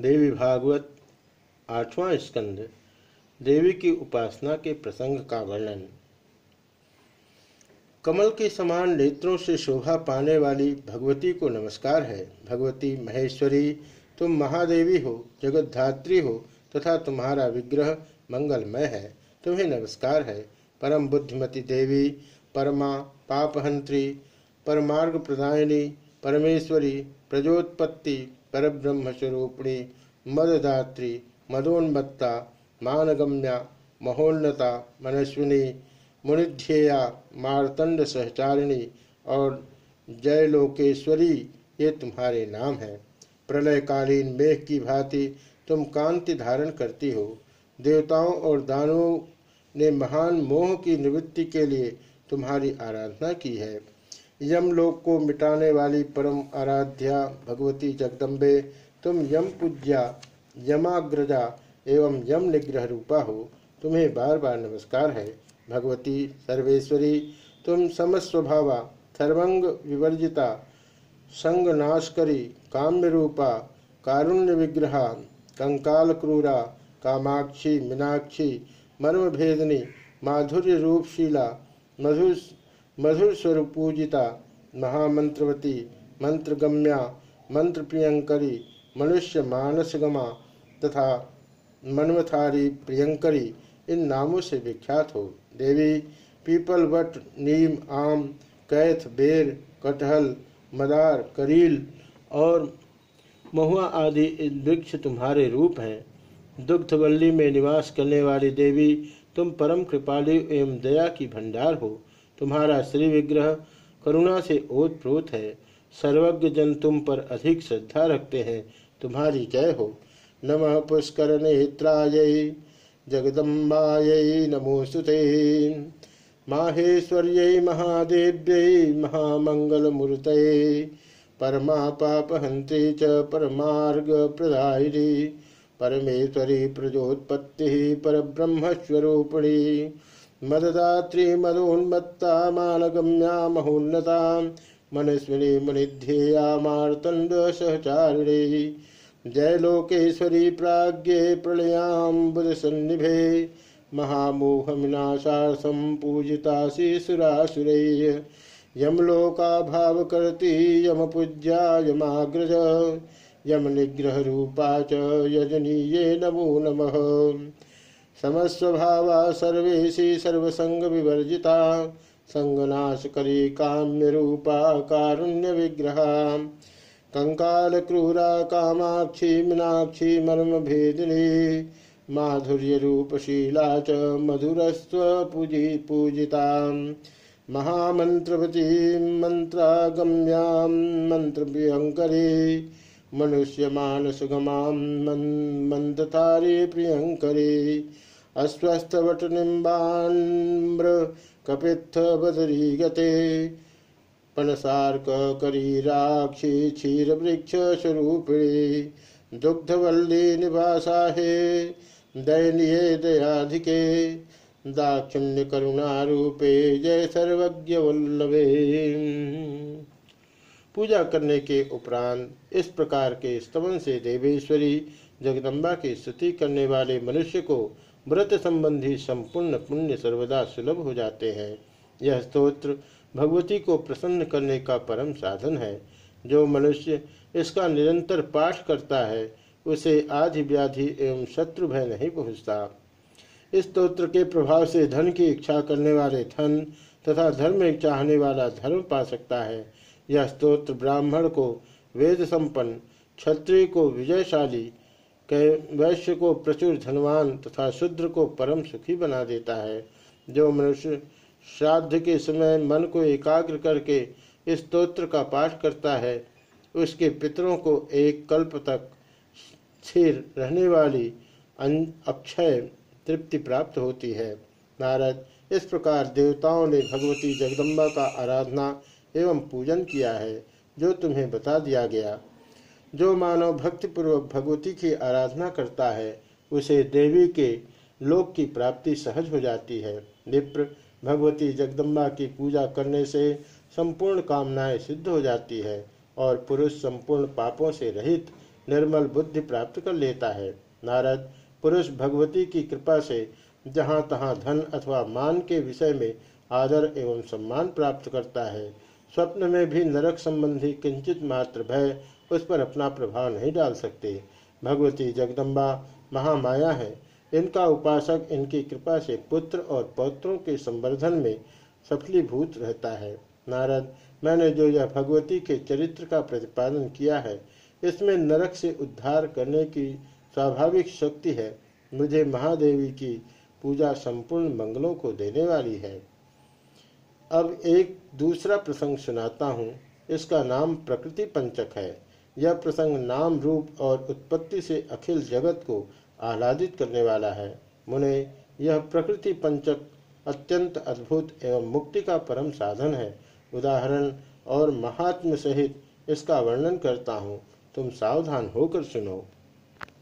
देवी भागवत, आठवां स्कंद, देवी की उपासना के प्रसंग का वर्णन। कमल के समान नेत्रों से शोभा पाने वाली भगवती को नमस्कार है। भगवती, महेश्वरी, तुम महादेवी हो जगतधात्री हो, तथा तुम्हारा विग्रह मंगलमय है। तुम्हें नमस्कार है। परम बुद्धिमती देवी, परमा, पापहंत्री परमार्ग प्रदायिनी परमेश्वरी, प्रजोत्पत्ति परब्रह्म स्वरूपिणी मददात्री मदोन्मत्ता, मानगम्या, महोन्नता, मनस्विनी, मुनिध्येया, मारतंड सहचारिणी और जयलोकेश्वरी, ये तुम्हारे नाम हैं। प्रलयकालीन मेघ की भांति तुम कांति धारण करती हो। देवताओं और दानवों ने महान मोह की निवृत्ति के लिए तुम्हारी आराधना की है। यमलोक को मिटाने वाली परम आराध्या भगवती जगदम्बे, तुम यम पूज्या, यमाग्रजा एवं यम निग्रह रूपा हो, तुम्हें बार बार नमस्कार है। भगवती सर्वेश्वरी, तुम समस्वभावा, सर्वंग विवर्जिता संग नाशकरी काम्य रूपा कारुण्य विग्रहा, कंकाल क्रूरा, कामाक्षी, मीनाक्षी मर्म भेदनी माधुर्य रूपशीला, मधुर मधुर स्वरूप पूजिता महामंत्रवती, मंत्रगम्या मंत्र प्रियंकरी मनुष्य मानसगमा तथा मनमथारी प्रियंकरी इन नामों से विख्यात हो। देवी, पीपल वट, नीम, आम, कैथ, बेर, कटहल, मदार, करील और महुआ आदि वृक्ष तुम्हारे रूप हैं। दुग्धवल्ली में निवास करने वाली देवी, तुम परम कृपाली एवं दया की भंडार हो। तुम्हारा श्री विग्रह करुणा से ओतप्रोत है। सर्वज्ञ जन तुम पर अधिक श्रद्धा रखते हैं। तुम्हारी जय हो। नमः पुष्कर नेत्राय, जगदम्बायै नमोस्तुते। माहेश्वर्य, महादेव्य महामंगलमूर्त परमा पापहंत्री च परमार्ग प्रदायिनी परमेश्वरी प्रजोत्पत्ति परब्रह्मस्वरूपिणी। मददात्री मदोन्मत्ता मानगम्या महोन्नता मनस्विनी मुनिध्येया मार्तंड सहचारिणी जय लोकेश्वरी प्राज्ञे प्रलयाम्बुद सन्निभे महामोह विनाशार्थम पूजिता सुरासुरैः। यमलोका भाव करती यम पूज्या, यमाग्रज। यम निग्रह रूपा च यजनीये नमो नमः। समस्वभावा सर्वेशी सर्वसंग विवर्जिता संगनाशकरी काम्य रूपा कारुण्य विग्रहा कंकाल क्रूरा कामाक्षी, मीनाक्षी मर्म भेदिनी माधुर्य रूपशीला च मधुरस्व पूजी पूजिता महामंत्रवती मंत्रागम्यां मंत्रप्रियंकरी मनुष्य मानस गमां मंदतारी प्रियंकरी अस्वस्थवट निम्बाम्र कपित्थ बदरी गते पनसार्क करीराक्षी क्षीर वृक्ष स्वरूपिणी दुग्धवल्ली निवासा हे दयनीय दयाधिके। दाक्षिण्य करुणा रूपे जय सर्वज्ञ वल्लभे पूजा करने के उपरांत इस प्रकार के स्तवन से देवेश्वरी जगदम्बा की स्तुति करने वाले मनुष्य को व्रत संबंधी संपूर्ण पुण्य सर्वदा सुलभ हो जाते हैं। यह स्तोत्र भगवती को प्रसन्न करने का परम साधन है। जो मनुष्य इसका निरंतर पाठ करता है, उसे आधि व्याधि एवं शत्रु भय नहीं पहुँचता। इस स्तोत्र के प्रभाव से धन की इच्छा करने वाले धन तथा धर्म चाहने वाला धर्म पा सकता है। यह स्तोत्र ब्राह्मण को वेद संपन्न, क्षत्रिय को विजयशाली वैश्य को प्रचुर धनवान तथा शूद्र को परम सुखी बना देता है। जो मनुष्य श्राद्ध के समय मन को एकाग्र करके इस स्तोत्र का पाठ करता है, उसके पितरों को एक कल्प तक स्थिर रहने वाली अक्षय तृप्ति प्राप्त होती है। नारद, इस प्रकार देवताओं ने भगवती जगदम्बा का आराधना एवं पूजन किया है, जो तुम्हें बता दिया गया। जो मानव भक्तिपूर्वक भगवती की आराधना करता है, उसे देवी के लोक की प्राप्ति सहज हो जाती है। विप्र, भगवती जगदम्बा की पूजा करने से संपूर्ण कामनाएँ सिद्ध हो जाती है और पुरुष संपूर्ण पापों से रहित निर्मल बुद्धि प्राप्त कर लेता है। नारद, पुरुष भगवती की कृपा से जहाँ तहाँ धन अथवा मान के विषय में आदर एवं सम्मान प्राप्त करता है स्वप्न में भी नरक संबंधी किंचित मात्र भय उस पर अपना प्रभाव नहीं डाल सकते। भगवती जगदम्बा महामाया है। इनका उपासक इनकी कृपा से पुत्र और पौत्रों के संवर्धन में सफलीभूत रहता है। नारद, मैंने जो यह भगवती के चरित्र का प्रतिपादन किया है, इसमें नरक से उद्धार करने की स्वाभाविक शक्ति है। मुझे महादेवी की पूजा संपूर्ण मंगलों को देने वाली है। अब एक दूसरा प्रसंग सुनाता हूँ। इसका नाम प्रकृति पंचक है। यह प्रसंग नाम रूप और उत्पत्ति से अखिल जगत को आह्लादित करने वाला है। मुने, यह प्रकृति पंचक अत्यंत अद्भुत एवं मुक्ति का परम साधन है। उदाहरण, और महात्म सहित इसका वर्णन करता हूँ। तुम सावधान होकर सुनो।